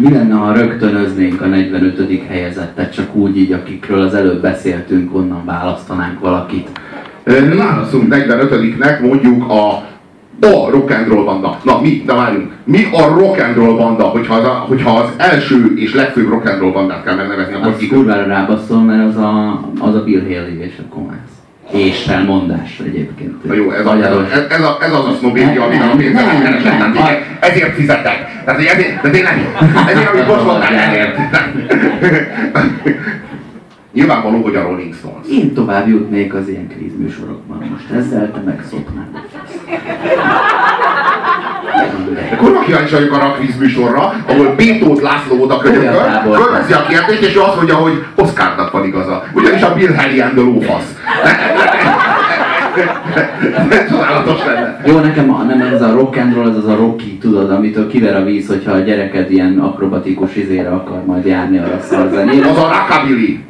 Mi lenne, ha rögtönöznénk a 45. helyezettet, csak úgy így, akikről az előbb beszéltünk, onnan választanánk valakit? Válaszunk 45-nek mondjuk a a rock and roll banda. Na mi, de várjunk. Mi a rock and roll banda, hogyha az, a, hogyha az első és legfőbb rock and roll bandát kell megnevezni, akkor ki? kurvára rábaszol, mert az a, az a Bill Haley és a Komász. És felmondás egyébként. Na jó, ez, ez, Magyarul. a, ez, a, ez az a sznobédia, amit a Nem, pénzeket nem, nem. Ezért fizetek. Tehát hogy ezért, de tényleg, ezért, amit most mondtál, ezért. Nyilvánvaló, hogy a Rolling Stones. Én tovább jutnék az ilyen kvízműsorokban most. Ezzel te megszoknál. Kurva kíváncsi vagyok a kvízműsorra, ahol Bétót László oda könyököl, fölveszi a kérdést, és ő azt mondja, hogy Oszkárnak van igaza. Ugyanis a Bill Haley and the lófasz. Csodálatos lenne. Jó, nekem a, nem ez a rock and roll, az az a Rocky, tudod, amitől kiver a víz, hogyha a gyereked ilyen akrobatikus izére akar majd járni arra szarzenére. Az a rockabilly.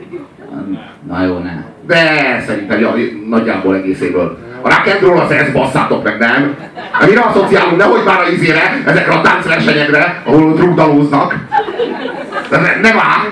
Na jó, ne. De szerintem ja, nagyjából egészéből. A rock and roll az ez, basszátok meg, nem? Mire asszociálunk, nehogy már a izére, ezekre a táncversenyekre, ahol ott rugdalóznak. De ne, nem áll.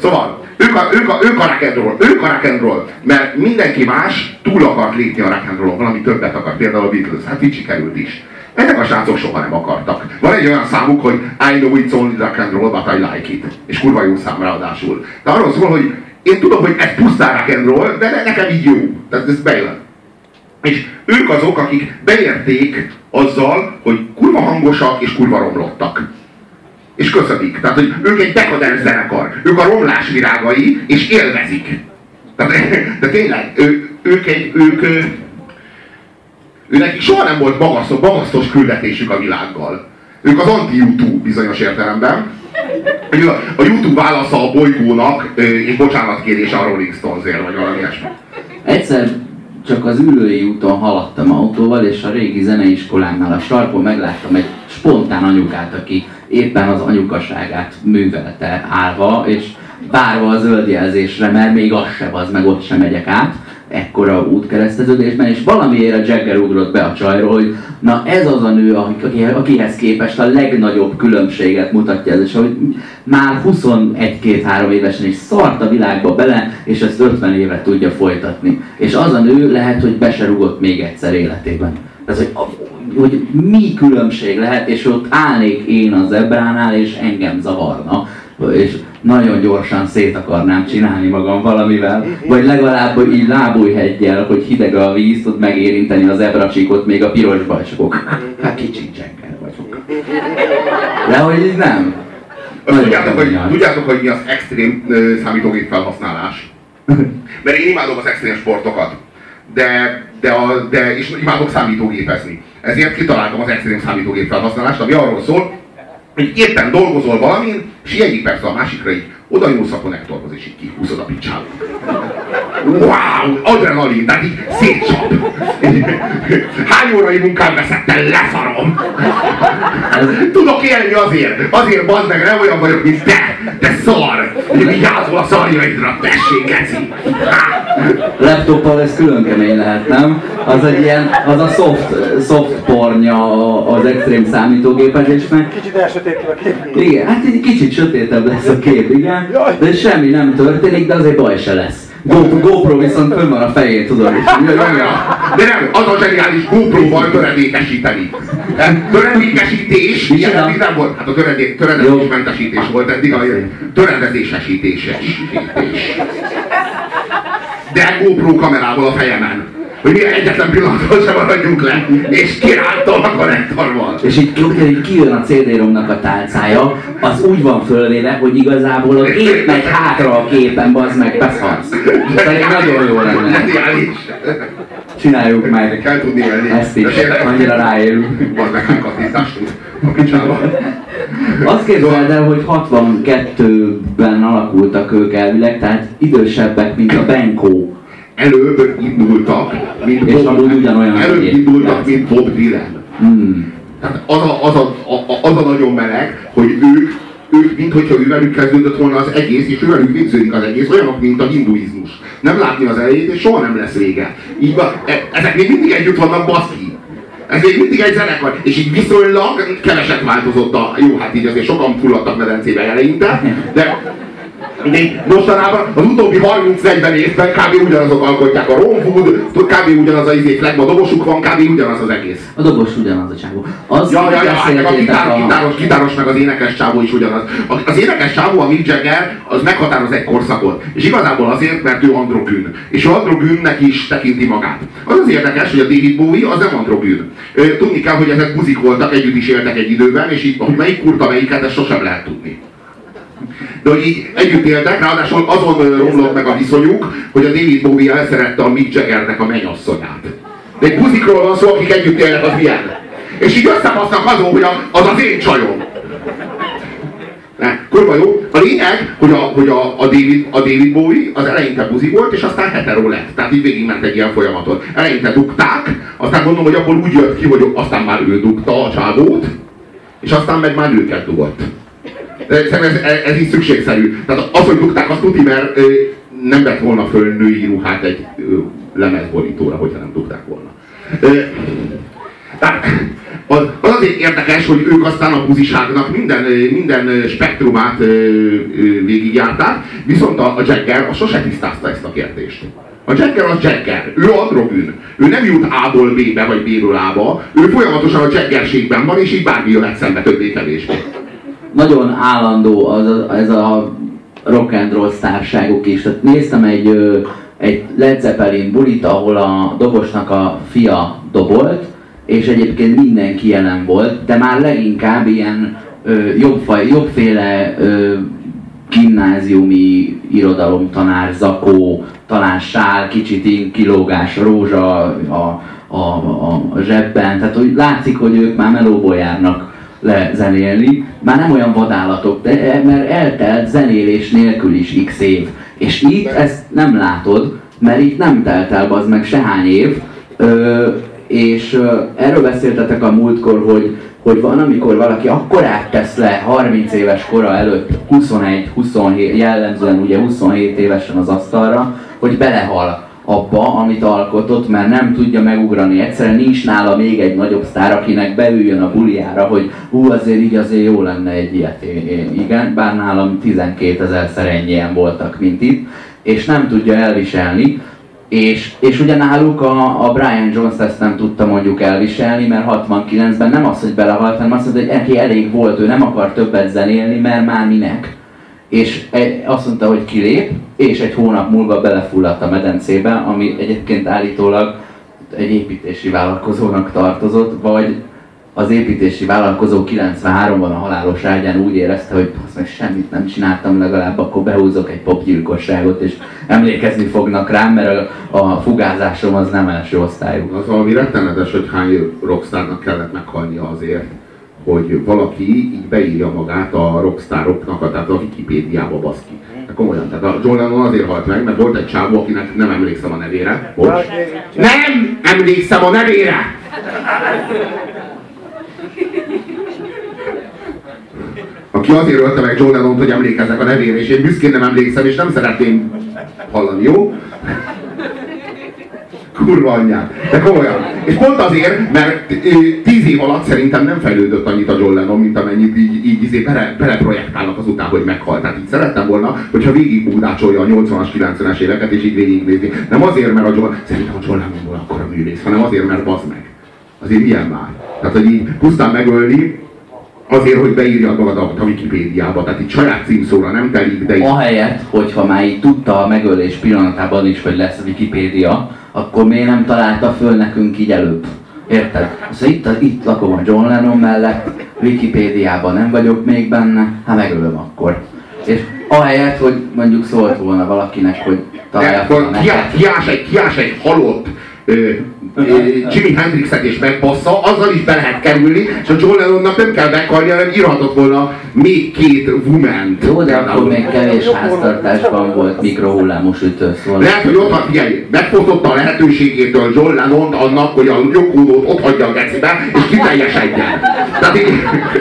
Szóval, ők a, ők a, ők a rock and roll, ők a rock and roll, mert mindenki más túl akart lépni a rock and rollon, valami többet akart, például a Beatles, hát így sikerült is. Ezek a srácok soha nem akartak. Van egy olyan számuk, hogy I know it's only rock and roll, but I like it. És kurva jó szám ráadásul. De arról szól, hogy én tudom, hogy ez pusztán rock and roll, de ne- nekem így jó. Tehát ez bejön. És ők azok, akik beérték azzal, hogy kurva hangosak és kurva romlottak. És köszönik. Tehát, hogy ők egy dekadens zenekar. Ők a romlás virágai, és élvezik. Tehát, de tényleg, ő, ők egy, ők, ő, ő nekik soha nem volt magasztos, magasztos küldetésük a világgal. Ők az anti-YouTube bizonyos értelemben. A YouTube válasza a bolygónak, és bocsánatkérése a Rolling Stonesért, vagy valami ilyesmi. Egyszer csak az ülői úton haladtam autóval, és a régi zeneiskolánknál a sarkon megláttam egy spontán anyukát, aki éppen az anyukaságát művelte állva, és várva a zöld jelzésre, mert még az se az, meg ott sem megyek át, ekkora útkereszteződésben, és valamiért a Jagger ugrott be a csajról, hogy na ez az a nő, aki- akihez képest a legnagyobb különbséget mutatja ez, és hogy már 21-2-3 évesen is szart a világba bele, és ezt 50 éve tudja folytatni. És az a nő lehet, hogy be se rugott még egyszer életében. Tehát, hogy, hogy mi különbség lehet, és ott állnék én a zebránál, és engem zavarna, és nagyon gyorsan szét akarnám csinálni magam valamivel, vagy legalább hogy így lábújheggyel, hogy hideg a víz, tud megérinteni az ebracsíkot még a pirosba, és akkor hát kicsit zsenger vagyok. De hogy így nem. Azt tudjátok, hogy, tudjátok, hogy mi az extrém ö, számítógép felhasználás? Mert én imádom az extrém sportokat, de, de, a, de és imádok számítógépezni. Ezért kitaláltam az extrém számítógép felhasználást, ami arról szól, hogy éppen dolgozol valamin, és így egyik percre a másikra így oda nyúlsz a konnektorhoz, és így kihúzod a picsába. Wow! Adrenalin, tehát így szétcsap. Hány órai munkám veszett el, leszarom. Tudok élni azért, azért bazd meg, nem olyan vagyok, mint te, te szar. Vigyázol a szarjaidra, tessék, geci. Laptoppal ez külön kemény lehet, nem? Az egy ilyen, az a soft, soft pornya az extrém számítógépezésnek. Kicsit elsötétül a kép. Igen, hát egy kicsit sötétebb lesz a kép, igen. De semmi nem történik, de azért baj se lesz. Go- GoPro viszont fönn van a fején, tudod, nyomja. De nem, az a zseniális GoPro-val töredékesíteni. Töredékesítés, ilyen eddig nem volt. Hát a töredé, töredezésmentesítés volt eddig, a töredezésesítéses. De GoPro kamerával a fejemen. Hogy mi egyetlen pillanatban sem maradjunk le, és királltam a konnektorval. És így, így kijön a CD-romnak a tálcája, az úgy van fölvéve, hogy igazából a gép megy hátra a képen, bazd meg, beszarsz. Pedig nagyon jó lenne. Csináljuk meg. Kell tudni menni. Ezt is, annyira ráérünk. Van meg tud a picsába. Azt képzeld el, hogy 62-ben alakultak ők elvileg, tehát idősebbek, mint a Benko. Előbb indultak, mint És Bob, ugyanolyan előbb indultak, mint Bob Dylan. Hmm. Tehát az a, az, a, a, az a nagyon meleg, hogy ők, ők minthogyha ővelük kezdődött volna az egész, és ővelük végződik az egész, olyanok, mint a hinduizmus. Nem látni az elejét, és soha nem lesz vége. Így van, e, ezek még mindig együtt vannak, baszki. Ez még mindig egy zenekar, és így viszonylag keveset változott a... Jó, hát így azért sokan fulladtak medencébe eleinte, de mindig mostanában az utóbbi 30-40 évben kb. ugyanazok alkotják a Romfood, kb. ugyanaz az izé flagma dobosuk van, kb. ugyanaz az egész. A dobos ugyanaz a csávó. Az Ja, ja, ja, hát meg a gitár, gitáros, gitáros meg az énekes csávó is ugyanaz. A- Az énekes csávó, a Mick Jagger, az meghatároz egy korszakot. És igazából azért, mert ő androgyn. És ő androgynnek is tekinti magát. Az az érdekes, hogy a David Bowie az nem androgyn. Tudni kell, hogy ezek buzik voltak, együtt is éltek egy időben, és így, hogy melyik kurta melyiket, ezt sosem lehet tudni. De hogy így együtt éltek, ráadásul azon romlott meg a viszonyuk, hogy a David Bowie elszerette a Mick Jaggernek a mennyasszonyát. De egy buzikról van szó, akik együtt élnek, az milyen? És így összebasznak azon, hogy a, az az én csajom. Ne, kurva jó. A lényeg, hogy, a, hogy a, a, David, a David Bowie az eleinte buzi volt, és aztán hetero lett. Tehát így végigment egy ilyen folyamatot. Eleinte dugták, aztán gondolom, hogy akkor úgy jött ki, hogy aztán már ő dugta a csávót, és aztán meg már őket dugott. Szerintem ez, ez, is szükségszerű. Tehát az, hogy dugták, azt tudni, mert nem vett volna föl női ruhát egy lemezborítóra, hogyha nem dugták volna. Tehát az, az azért érdekes, hogy ők aztán a buziságnak minden, minden spektrumát végigjárták, viszont a, a Jagger az sose tisztázta ezt a kérdést. A Jagger az Jagger, ő androgyn. Ő nem jut A-ból B-be vagy B-ről A-ba, ő folyamatosan a Jaggerségben van, és így bármi jöhet szembe többé-kevésbé. Nagyon állandó az, ez a rock and roll sztárságuk is. Tehát néztem egy, egy Led Zeppelin bulit, ahol a dobosnak a fia dobolt, és egyébként mindenki jelen volt, de már leginkább ilyen ö, jobbfaj, jobbféle ö, gimnáziumi irodalomtanár, zakó, talán sál, kicsit ilyen kilógás, rózsa a, a, a, a zsebben, tehát hogy látszik, hogy ők már melóból járnak lezenélni, már nem olyan vadállatok, de mert eltelt zenélés nélkül is x év. És itt ezt nem látod, mert itt nem telt el az meg sehány év, ö, és ö, erről beszéltetek a múltkor, hogy, hogy van, amikor valaki akkorát tesz le 30 éves kora előtt, 21-27, jellemzően ugye 27 évesen az asztalra, hogy belehal abba, amit alkotott, mert nem tudja megugrani. Egyszerűen nincs nála még egy nagyobb sztár, akinek beüljön a buliára, hogy hú, azért így azért jó lenne egy ilyet. Én, igen, bár nálam 12 ezer ennyien voltak, mint itt, és nem tudja elviselni. És, és ugye náluk a, a Brian Jones ezt nem tudta mondjuk elviselni, mert 69-ben nem az, hogy belehalt, hanem mondta, hogy neki elég volt, ő nem akar többet zenélni, mert már minek és azt mondta, hogy kilép, és egy hónap múlva belefulladt a medencébe, ami egyébként állítólag egy építési vállalkozónak tartozott, vagy az építési vállalkozó 93-ban a halálos ágyán úgy érezte, hogy azt meg semmit nem csináltam, legalább akkor behúzok egy popgyilkosságot, és emlékezni fognak rám, mert a, a fugázásom az nem első osztályú. Az valami rettenetes, hogy hány rockstárnak kellett meghalnia azért, hogy valaki így beírja magát a rockstároknak, tehát a Wikipédiába baszki. De komolyan, tehát a John Lennon azért halt meg, mert volt egy csávó, akinek nem emlékszem a nevére. Bocs. Nem emlékszem a nevére! Aki azért ölte meg John Lennon, hogy emlékezzek a nevére, és én büszkén nem emlékszem, és nem szeretném hallani, jó? Kurva anyját. De komolyan. És pont azért, mert tíz év alatt szerintem nem fejlődött annyit a John Lennon, mint amennyit így, így izé bele, beleprojektálnak azután, hogy meghalt. Tehát így szerettem volna, hogyha végigbúdácsolja a 80-as, 90-es éveket, és így végignézni. Nem azért, mert a John, szerintem a John Lennonból akkor a művész, hanem azért, mert bazd meg. Azért milyen már? Tehát, hogy így pusztán megölni, azért, hogy beírjad magad a, Wikipédiába. Tehát így saját címszóra nem telik, de így Ahelyett, hogyha már így tudta a megölés pillanatában is, hogy lesz Wikipédia, akkor miért nem találta föl nekünk így előbb? Érted? Szóval itt, itt lakom a John Lennon mellett, Wikipédiában nem vagyok még benne, hát megölöm akkor. És ahelyett, hogy mondjuk szólt volna valakinek, hogy találja De fel a akkor kiás, egy, kiás egy halott Jimi Hendrixet és megbassza, azzal is be lehet kerülni, és a John Lennonnak nem kell meghalni, hanem írhatott volna még két woman Jó, de akkor még kevés háztartásban volt mikrohullámos ütő, szóval... Lehet, hogy ott van, figyelj, megfosztotta a lehetőségétől John Lennon annak, hogy a Yoko ott hagyja a gecibe, és kiteljesedjen. Tehát így,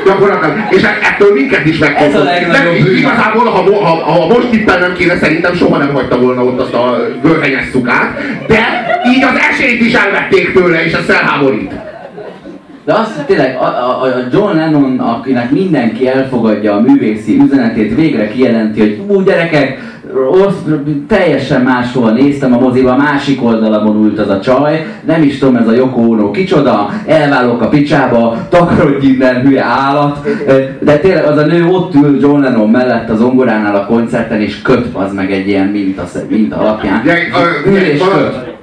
gyakorlatilag, és e- ettől minket is bűn. igazából, ha, ha, ha most tippel nem kéne, szerintem soha nem hagyta volna ott azt a görhenyes szukát, de így az esélyt is elvették tőle, és ez felháborít. De azt tényleg a, a, a John Lennon, akinek mindenki elfogadja a művészi üzenetét, végre kijelenti, hogy úgy gyerekek, rossz, teljesen máshol néztem a moziba, a másik oldalon ült az a csaj, nem is tudom ez a Yoko Ono kicsoda, elválok a picsába, takarodj innen hülye állat, de tényleg az a nő ott ül John Lennon mellett az ongoránál a koncerten, és köt az meg egy ilyen minta, minta alapján. Ül és köt.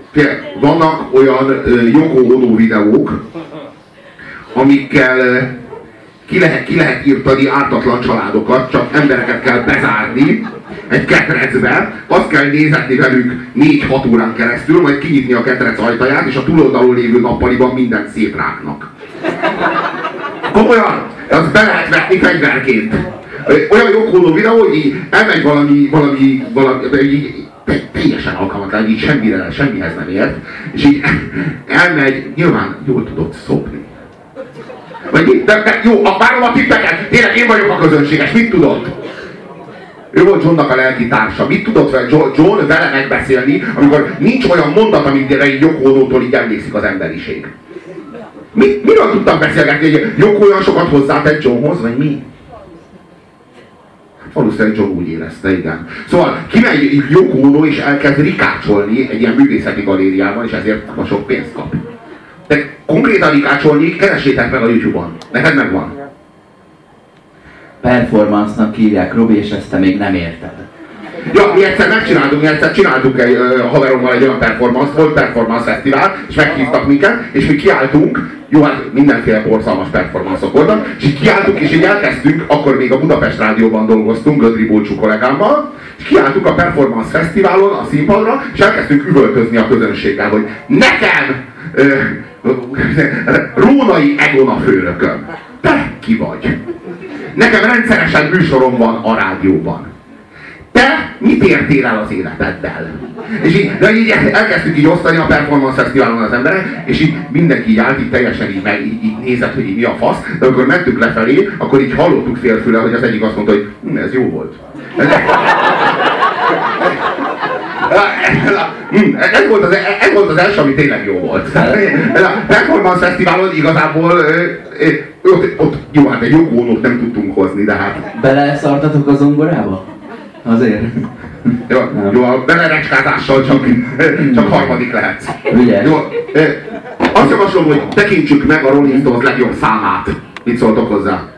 Vannak olyan Ono videók, amikkel ki lehet, ki lehet írtani ártatlan családokat, csak embereket kell bezárni egy ketrecbe, azt kell nézetni velük 4-6 órán keresztül, majd kinyitni a ketrec ajtaját, és a túloldalon lévő nappaliban mindent szétrágnak. Komolyan, az be lehet vetni fegyverként. Olyan jókóló videó, hogy elmegy valami, valami, valami, teljesen alkalmatlan, így semmire, semmihez nem ért, és így elmegy, nyilván jól tudott szopni vagy de, de jó, a várom a tippeket, tényleg én vagyok a közönséges, mit tudott? Ő volt Johnnak a lelki társa. Mit tudott vele John, vele megbeszélni, amikor nincs olyan mondat, amit egy Jokónótól így emlékszik az emberiség? Mi, miről tudtam beszélgetni, hogy Joko olyan sokat hozzátett Johnhoz, vagy mi? Valószínűleg John úgy érezte, igen. Szóval kimegy Joko és elkezd rikácsolni egy ilyen művészeti galériában, és ezért a sok pénzt kap. De konkrétan rikácsolni, keresétek meg a YouTube-on. Neked megvan. Performance-nak hívják, Robi, és ezt te még nem érted. Ja, mi egyszer megcsináltunk, mi egyszer csináltunk egy haverommal egy olyan performance, volt performance fesztivál, és meghívtak minket, és mi kiálltunk, jó, hát mindenféle borzalmas performanszok voltak, és így kiálltunk, és így elkezdtünk, akkor még a Budapest Rádióban dolgoztunk, Gödri Bócsú kollégámmal, és kiálltunk a performance fesztiválon, a színpadra, és elkezdtünk üvöltözni a közönséggel, hogy nekem Rónai Egon a főnököm. Te ki vagy? Nekem rendszeresen műsorom van a rádióban. Mit értél el az életeddel? És így, de így elkezdtük így osztani a performance fesztiválon az emberek, és így mindenki így állt, így teljesen így, meg, így, így nézett, hogy így mi a fasz, de amikor mentünk lefelé, akkor így hallottuk félfüle, hogy az egyik azt mondta, hogy hm, ez jó volt. Hm, ez, volt az, ez volt az első, ami tényleg jó volt. A Performance Fesztiválon igazából ott, ott jó, hát egy jó nem tudtunk hozni, de hát... Beleszartatok az zongorába? Azért? Jó, jó a belerecskázással csak, csak harmadik lehet. Ugye? Jó, azt javaslom, hogy tekintsük meg a Rolling Stones legjobb számát. Mit szóltok hozzá?